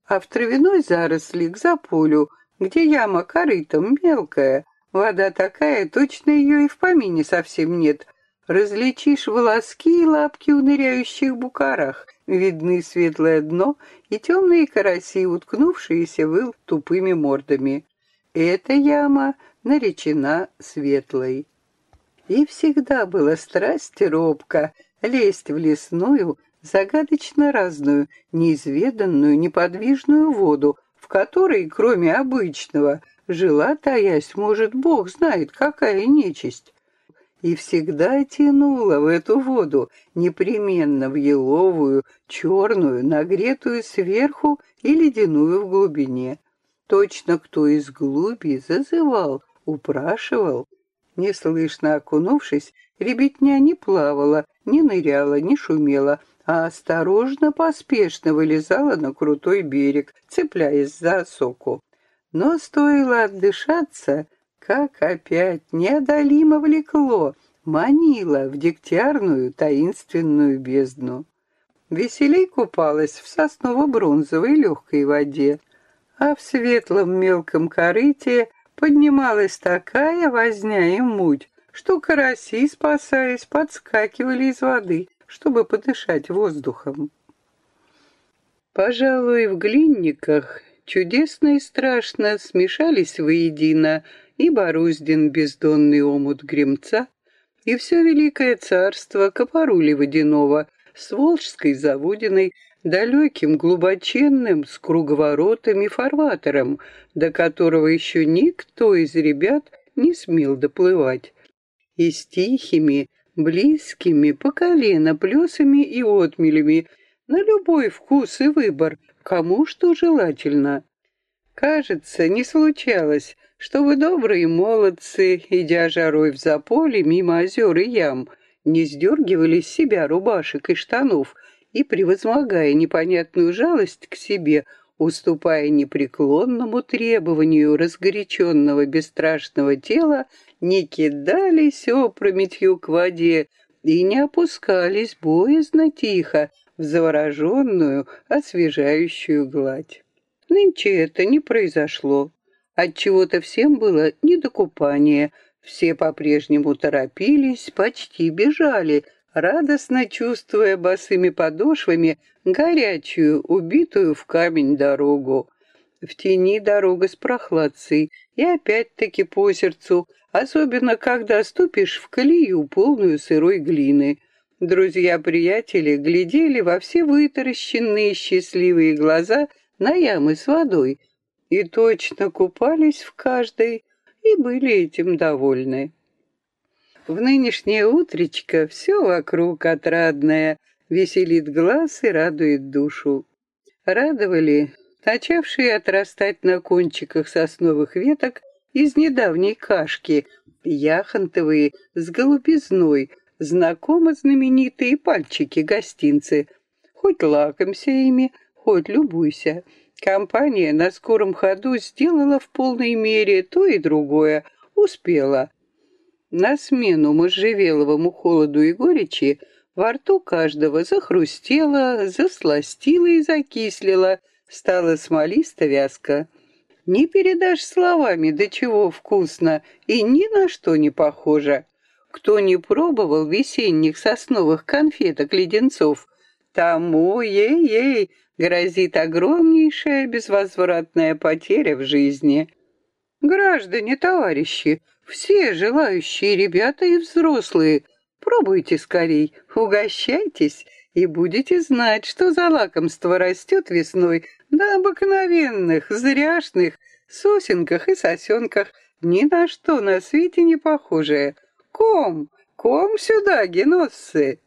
А в травяной заросли к заполю, где яма корытом мелкая, Вода такая, точно ее и в помине совсем нет. Различишь волоски и лапки у ныряющих букарах. Видны светлое дно и темные караси, уткнувшиеся в тупыми мордами. Эта яма наречена светлой. И всегда была страсть и робко лезть в лесную, загадочно разную, неизведанную, неподвижную воду, в которой, кроме обычного, Жила таясь, может, бог знает, какая нечисть. И всегда тянула в эту воду, непременно в еловую, черную, нагретую сверху и ледяную в глубине. Точно кто из глуби зазывал, упрашивал. Неслышно окунувшись, ребятня не плавала, не ныряла, не шумела, а осторожно, поспешно вылезала на крутой берег, цепляясь за осоку. Но стоило отдышаться, как опять неодолимо влекло, манило в дегтярную таинственную бездну. Веселей купалась в сосново-бронзовой легкой воде, а в светлом мелком корыте поднималась такая возня и муть, что караси, спасаясь, подскакивали из воды, чтобы подышать воздухом. Пожалуй, в глинниках чудесно и страшно смешались воедино и Боруздин бездонный омут гремца, и все великое царство Копорули Водяного с Волжской Заводиной, далеким, глубоченным, с круговоротами фарватером, до которого еще никто из ребят не смел доплывать, и с тихими, близкими по колено плесами и отмелями, на любой вкус и выбор, Кому что желательно? Кажется, не случалось, чтобы добрые молодцы, идя жарой в заполе мимо озер и ям, не сдергивали с себя рубашек и штанов и, превозмогая непонятную жалость к себе, уступая непреклонному требованию разгоряченного бесстрашного тела, не кидались опрометью к воде и не опускались боязно тихо, в завороженную, освежающую гладь. Нынче это не произошло. Отчего-то всем было не до купания. Все по-прежнему торопились, почти бежали, радостно чувствуя босыми подошвами горячую, убитую в камень дорогу. В тени дорога с прохладцей, и опять-таки по сердцу, особенно когда ступишь в колею, полную сырой глины. Друзья-приятели глядели во все вытаращенные счастливые глаза на ямы с водой и точно купались в каждой и были этим довольны. В нынешнее утречко все вокруг отрадное, веселит глаз и радует душу. Радовали начавшие отрастать на кончиках сосновых веток из недавней кашки, яхонтовые с голубизной, знакомо знаменитые пальчики-гостинцы. Хоть лакомься ими, хоть любуйся. Компания на скором ходу сделала в полной мере то и другое, успела. На смену можжевеловому холоду и горечи во рту каждого захрустело, засластило и закислило, стало смолисто-вязко. Не передашь словами, до чего вкусно и ни на что не похоже. Кто не пробовал весенних сосновых конфеток-леденцов, тому, ей-ей, грозит огромнейшая безвозвратная потеря в жизни. Граждане, товарищи, все желающие ребята и взрослые, пробуйте скорей, угощайтесь и будете знать, что за лакомство растет весной на обыкновенных, зряшных сосенках и сосенках, ни на что на свете не похожее. Ком, ком сюда, геноссы!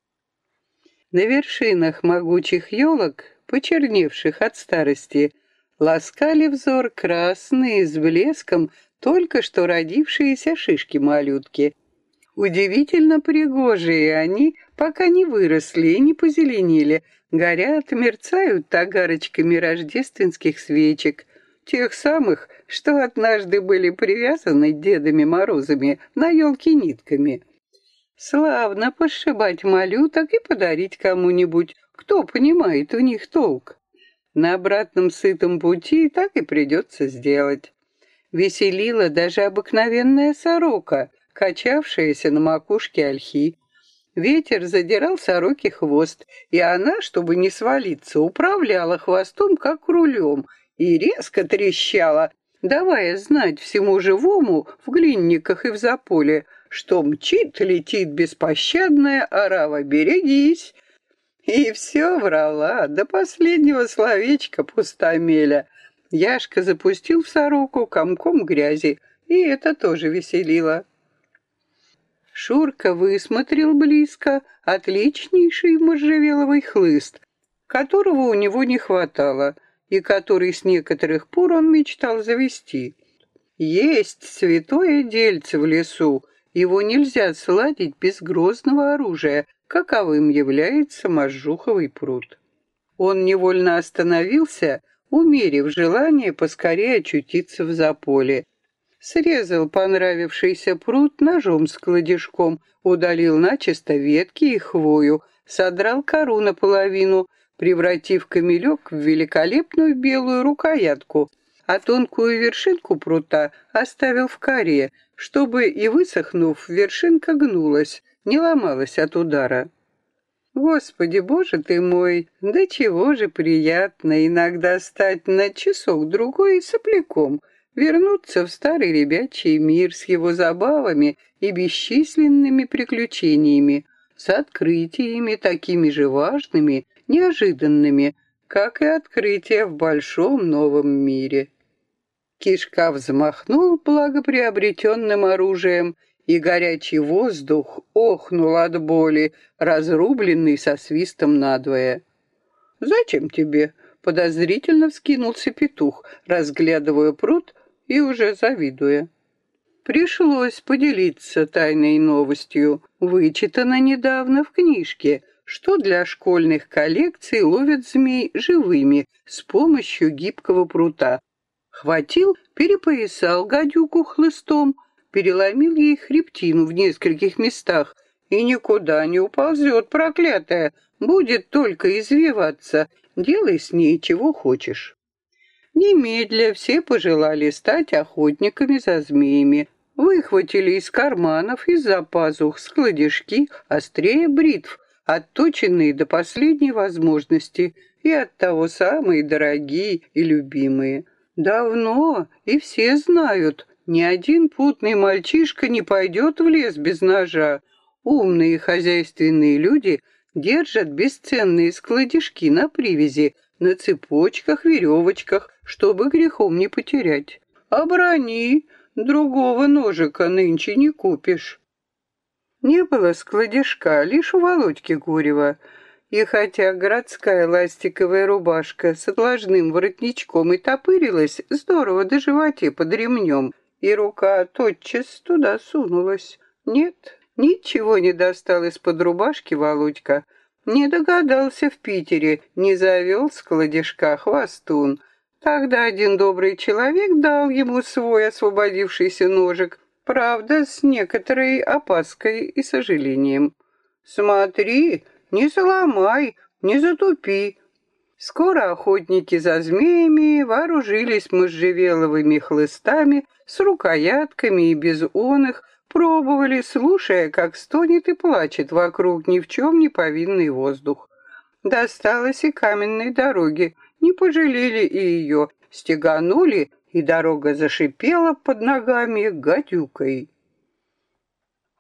На вершинах могучих елок, почерневших от старости, ласкали взор красные с блеском только что родившиеся шишки-малютки. Удивительно пригожие они, пока не выросли и не позеленели, горят, мерцают тагарочками рождественских свечек, тех самых, что однажды были привязаны Дедами Морозами на елке нитками. Славно пошибать малюток и подарить кому-нибудь, кто понимает у них толк. На обратном сытом пути так и придется сделать. Веселила даже обыкновенная сорока, качавшаяся на макушке ольхи. Ветер задирал сороке хвост, и она, чтобы не свалиться, управляла хвостом, как рулем, и резко трещала, давая знать всему живому в глинниках и в заполе, что мчит, летит беспощадная орава, берегись. И все врала, до последнего словечка пустомеля. Яшка запустил в сороку комком грязи, и это тоже веселило. Шурка высмотрел близко отличнейший можжевеловый хлыст, которого у него не хватало, и который с некоторых пор он мечтал завести. Есть святое дельце в лесу, его нельзя сладить без грозного оружия, каковым является можжуховый пруд. Он невольно остановился, умерив желание поскорее очутиться в заполе. Срезал понравившийся пруд ножом с кладежком, удалил начисто ветки и хвою, содрал кору наполовину, превратив камелек в великолепную белую рукоятку, а тонкую вершинку прута оставил в коре, чтобы и высохнув, вершинка гнулась, не ломалась от удара. Господи, Боже ты мой, да чего же приятно иногда стать на часок-другой сопляком, вернуться в старый ребячий мир с его забавами и бесчисленными приключениями, с открытиями такими же важными, неожиданными, как и открытия в большом новом мире. Кишка взмахнул благоприобретенным оружием и горячий воздух охнул от боли, разрубленный со свистом надвое. «Зачем тебе?» — подозрительно вскинулся петух, разглядывая пруд и уже завидуя. Пришлось поделиться тайной новостью, вычитано недавно в книжке, что для школьных коллекций ловят змей живыми с помощью гибкого прута. Хватил, перепоясал гадюку хлыстом, переломил ей хребтину в нескольких местах, и никуда не уползет, проклятая, будет только извиваться, делай с ней чего хочешь. Немедля все пожелали стать охотниками за змеями. Выхватили из карманов, из-за пазух складишки острее бритв, отточенные до последней возможности и оттого самые дорогие и любимые. Давно, и все знают, ни один путный мальчишка не пойдет в лес без ножа. Умные хозяйственные люди держат бесценные складишки на привязи, на цепочках, веревочках, чтобы грехом не потерять. Оброни, другого ножика нынче не купишь. Не было складишка, лишь у Володьки Гурева. И хотя городская ластиковая рубашка с отложным воротничком и топырилась здорово до животе под ремнем, и рука тотчас туда сунулась. Нет, ничего не достал из-под рубашки Володька. Не догадался в Питере, не завел с кладежка хвостун. Тогда один добрый человек дал ему свой освободившийся ножик, правда, с некоторой опаской и сожалением. «Смотри, не сломай, не затупи». Скоро охотники за змеями вооружились можжевеловыми хлыстами с рукоятками и без оных, пробовали, слушая, как стонет и плачет вокруг ни в чем не повинный воздух. Досталось и каменной дороге, не пожалели и ее, стеганули, и дорога зашипела под ногами гадюкой.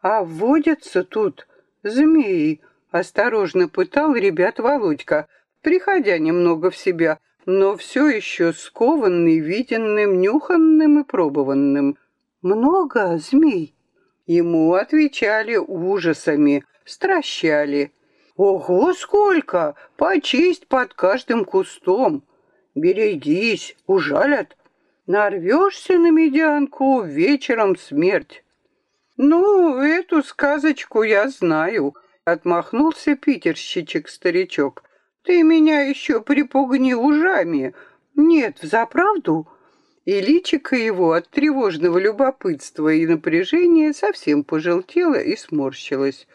«А водятся тут змеи?» — осторожно пытал ребят Володька, приходя немного в себя, но все еще скованный, виденным, нюханным и пробованным. «Много змей?» Ему отвечали ужасами, стращали. «Ого, сколько! Почисть под каждым кустом! Берегись, ужалят! Нарвешься на медянку, вечером смерть!» «Ну, эту сказочку я знаю», — отмахнулся питерщичек-старичок. «Ты меня еще припугни ужами. Нет, взаправду?» И личико его от тревожного любопытства и напряжения совсем пожелтело и сморщилось.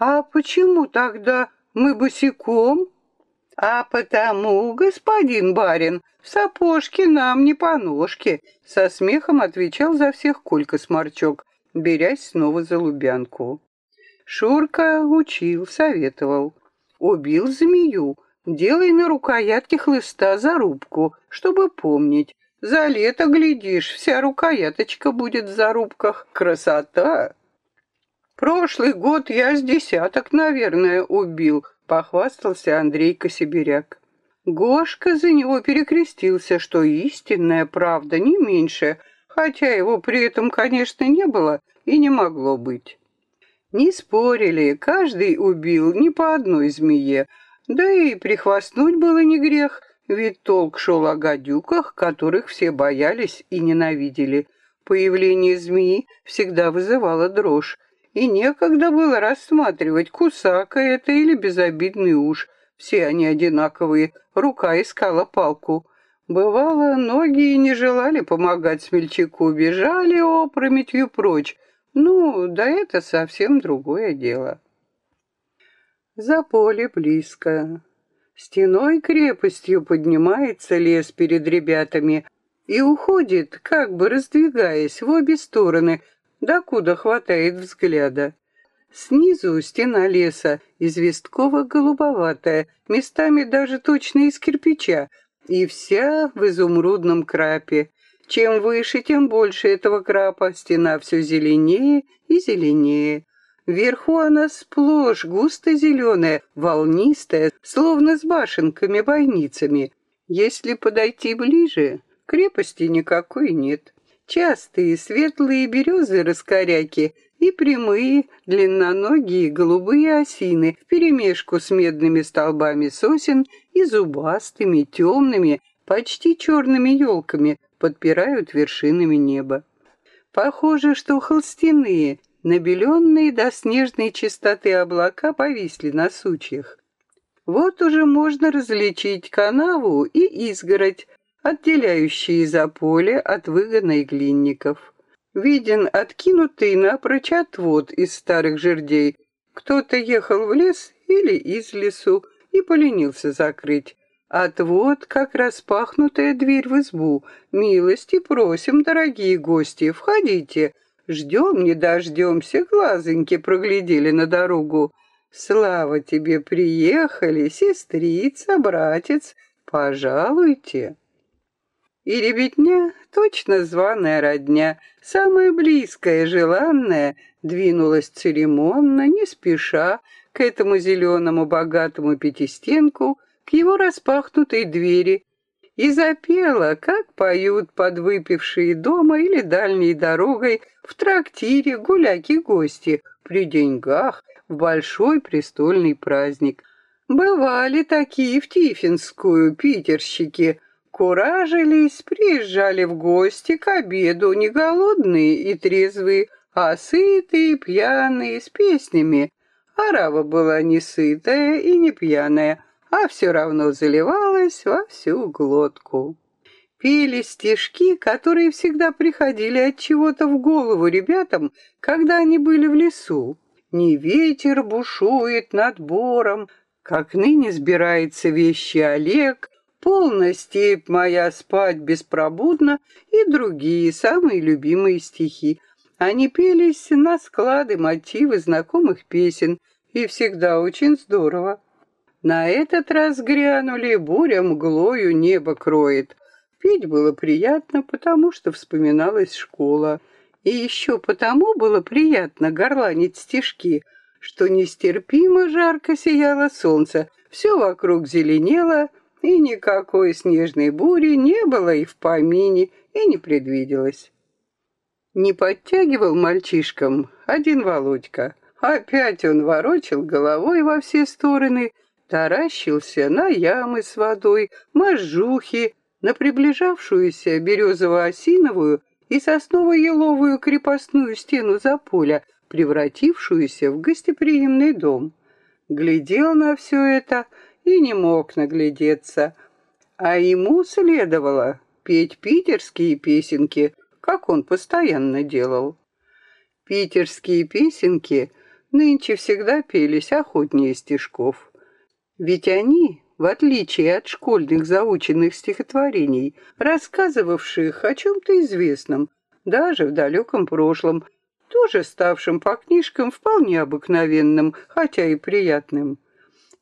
«А почему тогда мы босиком?» «А потому, господин барин, сапожки нам не по ножке», со смехом отвечал за всех Колька Сморчок, берясь снова за лубянку. Шурка учил, советовал. Убил змею, делай на рукоятке хлыста зарубку, чтобы помнить. За лето, глядишь, вся рукояточка будет в зарубках. Красота! Прошлый год я с десяток, наверное, убил, похвастался Андрей Косибиряк. Гошка за него перекрестился, что истинная правда не меньше, хотя его при этом, конечно, не было и не могло быть. Не спорили, каждый убил не по одной змее, да и прихвастнуть было не грех, ведь толк шел о гадюках, которых все боялись и ненавидели. Появление змеи всегда вызывало дрожь, и некогда было рассматривать, кусака это или безобидный уж. Все они одинаковые, рука искала палку. Бывало, ноги не желали помогать смельчаку, бежали опрометью прочь. Ну, да это совсем другое дело. За поле близко. Стеной крепостью поднимается лес перед ребятами и уходит, как бы раздвигаясь в обе стороны, докуда хватает взгляда. Снизу стена леса, известково-голубоватая, местами даже точно из кирпича, и вся в изумрудном крапе. Чем выше, тем больше этого крапа, стена все зеленее и зеленее. Вверху она сплошь густо-зеленая, волнистая, словно с башенками-бойницами. Если подойти ближе, крепости никакой нет. Частые светлые березы-раскоряки и прямые, длинноногие голубые осины вперемешку с медными столбами сосен и зубастыми, темными, почти черными елками подпирают вершинами неба. Похоже, что холстяные, набеленные до снежной чистоты облака повисли на сучьях. Вот уже можно различить канаву и изгородь, отделяющие за поле от выгона глинников. Виден откинутый напрочь отвод из старых жердей. Кто-то ехал в лес или из лесу и поленился закрыть. Отвод, как распахнутая дверь в избу. Милости просим, дорогие гости, входите. Ждем, не дождемся, глазоньки проглядели на дорогу. Слава тебе, приехали, сестрица, братец, пожалуйте. И ребятня, точно званая родня, самая близкая, желанная, двинулась церемонно, не спеша, к этому зеленому богатому пятистенку, его распахнутой двери, и запела, как поют подвыпившие дома или дальней дорогой в трактире гуляки-гости при деньгах в большой престольный праздник. Бывали такие в Тифинскую питерщики, куражились, приезжали в гости к обеду, не голодные и трезвые, а сытые, пьяные, с песнями. Арава была не сытая и не пьяная, а все равно заливалась во всю глотку. Пели стишки, которые всегда приходили от чего-то в голову ребятам, когда они были в лесу. «Не ветер бушует над бором, как ныне сбирается вещи Олег, полна степь моя спать беспробудно» и другие самые любимые стихи. Они пелись на склады мотивы знакомых песен, и всегда очень здорово. На этот раз грянули, буря мглою небо кроет. Петь было приятно, потому что вспоминалась школа. И еще потому было приятно горланить стишки, что нестерпимо жарко сияло солнце, все вокруг зеленело, и никакой снежной бури не было и в помине, и не предвиделось. Не подтягивал мальчишкам один Володька. Опять он ворочил головой во все стороны, таращился на ямы с водой, можжухи, на приближавшуюся березово-осиновую и сосново-еловую крепостную стену заполя, превратившуюся в гостеприимный дом. Глядел на все это и не мог наглядеться, а ему следовало петь питерские песенки, как он постоянно делал. Питерские песенки нынче всегда пелись охотнее стишков. Ведь они, в отличие от школьных заученных стихотворений, рассказывавших о чем-то известном, даже в далеком прошлом, тоже ставшим по книжкам вполне обыкновенным, хотя и приятным.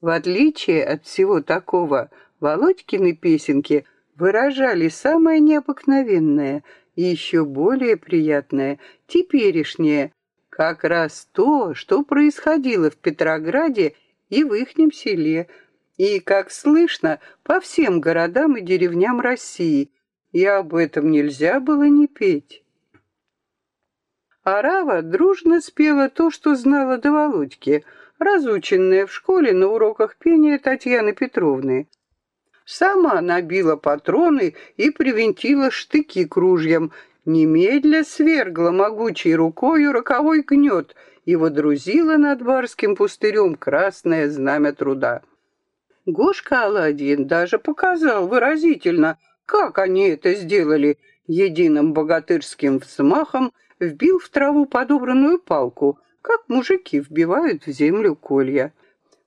В отличие от всего такого, Володькины песенки выражали самое необыкновенное и еще более приятное, теперешнее, как раз то, что происходило в Петрограде и в ихнем селе, и, как слышно, по всем городам и деревням России, и об этом нельзя было не петь. Арава дружно спела то, что знала до Володьки, разученная в школе на уроках пения Татьяны Петровны. Сама набила патроны и привинтила штыки к ружьям, немедля свергла могучей рукою роковой гнет и водрузила над барским пустырем красное знамя труда. Гошка Аладдин даже показал выразительно, как они это сделали, единым богатырским взмахом вбил в траву подобранную палку, как мужики вбивают в землю колья.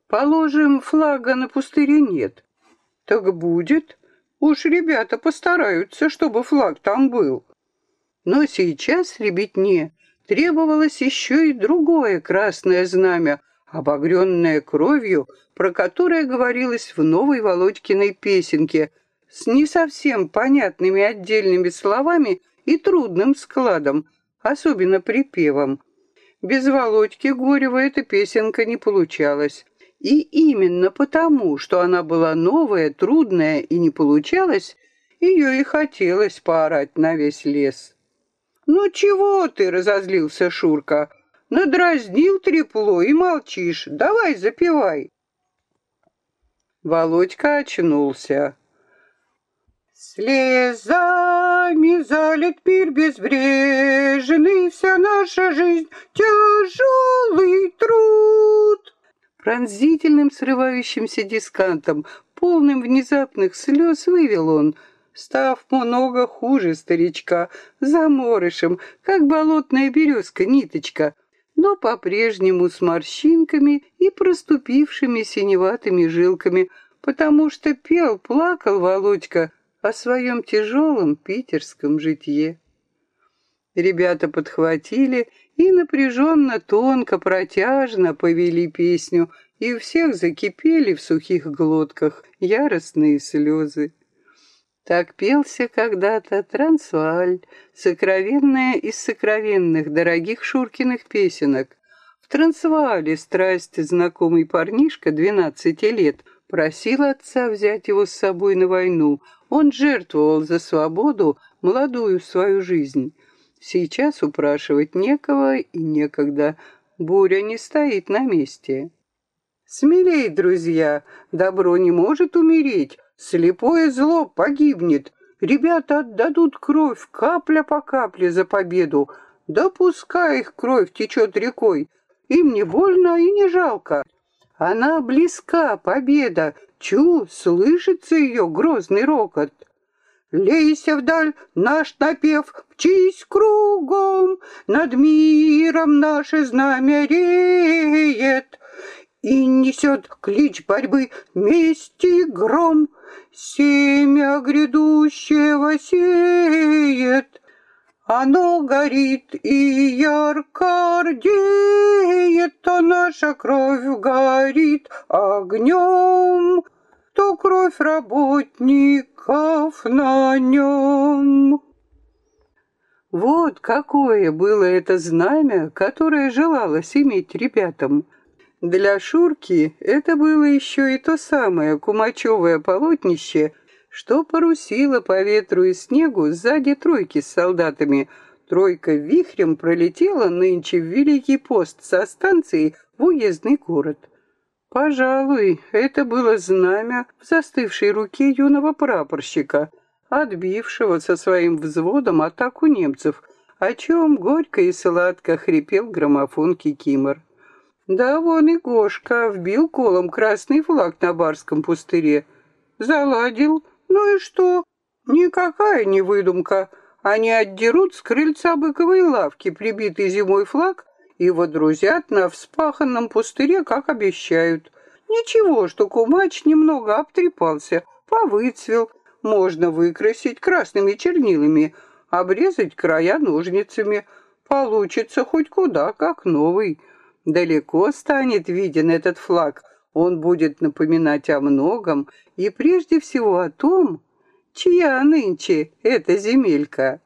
Положим, флага на пустыре нет. Так будет. Уж ребята постараются, чтобы флаг там был. Но сейчас ребятне требовалось еще и другое красное знамя, обогренное кровью, про которое говорилось в новой Володькиной песенке, с не совсем понятными отдельными словами и трудным складом, особенно припевом. Без Володьки Горева эта песенка не получалась. И именно потому, что она была новая, трудная и не получалась, ее и хотелось поорать на весь лес. «Ну чего ты?» — разозлился Шурка. «Надразнил трепло и молчишь. Давай запивай». Володька очнулся. Слезами залит пир безбрежный, Вся наша жизнь — тяжелый труд. Пронзительным срывающимся дискантом, полным внезапных слез, вывел он — став много хуже старичка, заморышем, как болотная березка-ниточка, но по-прежнему с морщинками и проступившими синеватыми жилками, потому что пел, плакал Володька о своем тяжелом питерском житье. Ребята подхватили и напряженно, тонко, протяжно повели песню, и у всех закипели в сухих глотках яростные слезы. Так пелся когда-то трансваль, сокровенная из сокровенных дорогих Шуркиных песенок. В трансвале страсть знакомый парнишка двенадцати лет просил отца взять его с собой на войну. Он жертвовал за свободу молодую свою жизнь. Сейчас упрашивать некого и некогда. Буря не стоит на месте. Смелей, друзья, добро не может умереть, слепое зло погибнет. Ребята отдадут кровь капля по капле за победу. Да пускай их кровь течет рекой, им не больно и не жалко. Она близка, победа, чу, слышится ее грозный рокот. Лейся вдаль, наш напев, мчись кругом, Над миром наше знамя реет, И несет клич борьбы мести гром, Семя грядущего сеет. Оно горит и ярко рдеет, А наша кровь горит огнем то кровь работников на нем. Вот какое было это знамя, которое желалось иметь ребятам. Для Шурки это было еще и то самое кумачевое полотнище, что порусило по ветру и снегу сзади тройки с солдатами. Тройка вихрем пролетела нынче в Великий пост со станции в уездный город. Пожалуй, это было знамя в застывшей руке юного прапорщика, отбившего со своим взводом атаку немцев, о чем горько и сладко хрипел граммофон Кикимор. Да вон и Гошка вбил колом красный флаг на барском пустыре. Заладил. Ну и что? Никакая не выдумка. Они отдерут с крыльца быковой лавки прибитый зимой флаг и водрузят на вспаханном пустыре, как обещают. Ничего, что кумач немного обтрепался, повыцвел, можно выкрасить красными чернилами, обрезать края ножницами. Получится хоть куда, как новый. Далеко станет виден этот флаг. Он будет напоминать о многом и прежде всего о том, чья нынче эта земелька.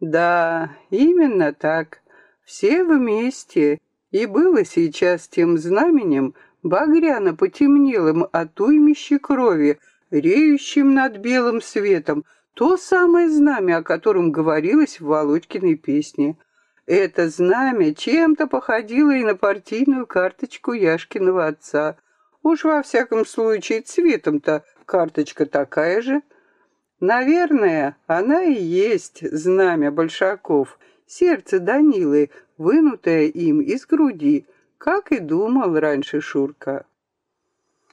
Да, именно так все вместе, и было сейчас тем знаменем, багряно потемнелым от уймища крови, реющим над белым светом, то самое знамя, о котором говорилось в Володькиной песне. Это знамя чем-то походило и на партийную карточку Яшкиного отца. Уж во всяком случае цветом-то карточка такая же. Наверное, она и есть знамя большаков — сердце Данилы, вынутое им из груди, как и думал раньше Шурка.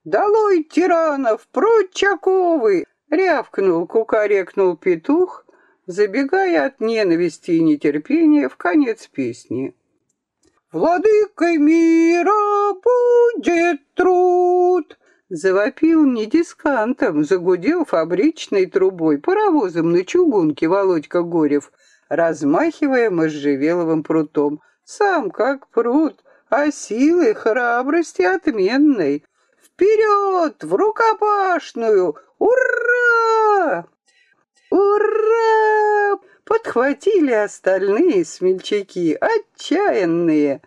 «Долой тиранов, прочь оковы!» — рявкнул, кукарекнул петух, забегая от ненависти и нетерпения в конец песни. «Владыкой мира будет труд!» Завопил не дискантом, загудел фабричной трубой, паровозом на чугунке Володька Горев, размахивая можжевеловым прутом. Сам как прут, а силы храбрости отменной. Вперед, в рукопашную! Ура! Ура! Подхватили остальные смельчаки, отчаянные,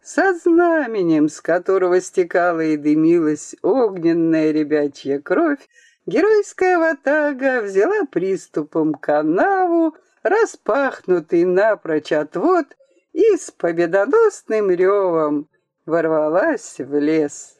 со знаменем, с которого стекала и дымилась огненная ребячья кровь, геройская ватага взяла приступом канаву, распахнутый напрочь отвод и с победоносным ревом ворвалась в лес.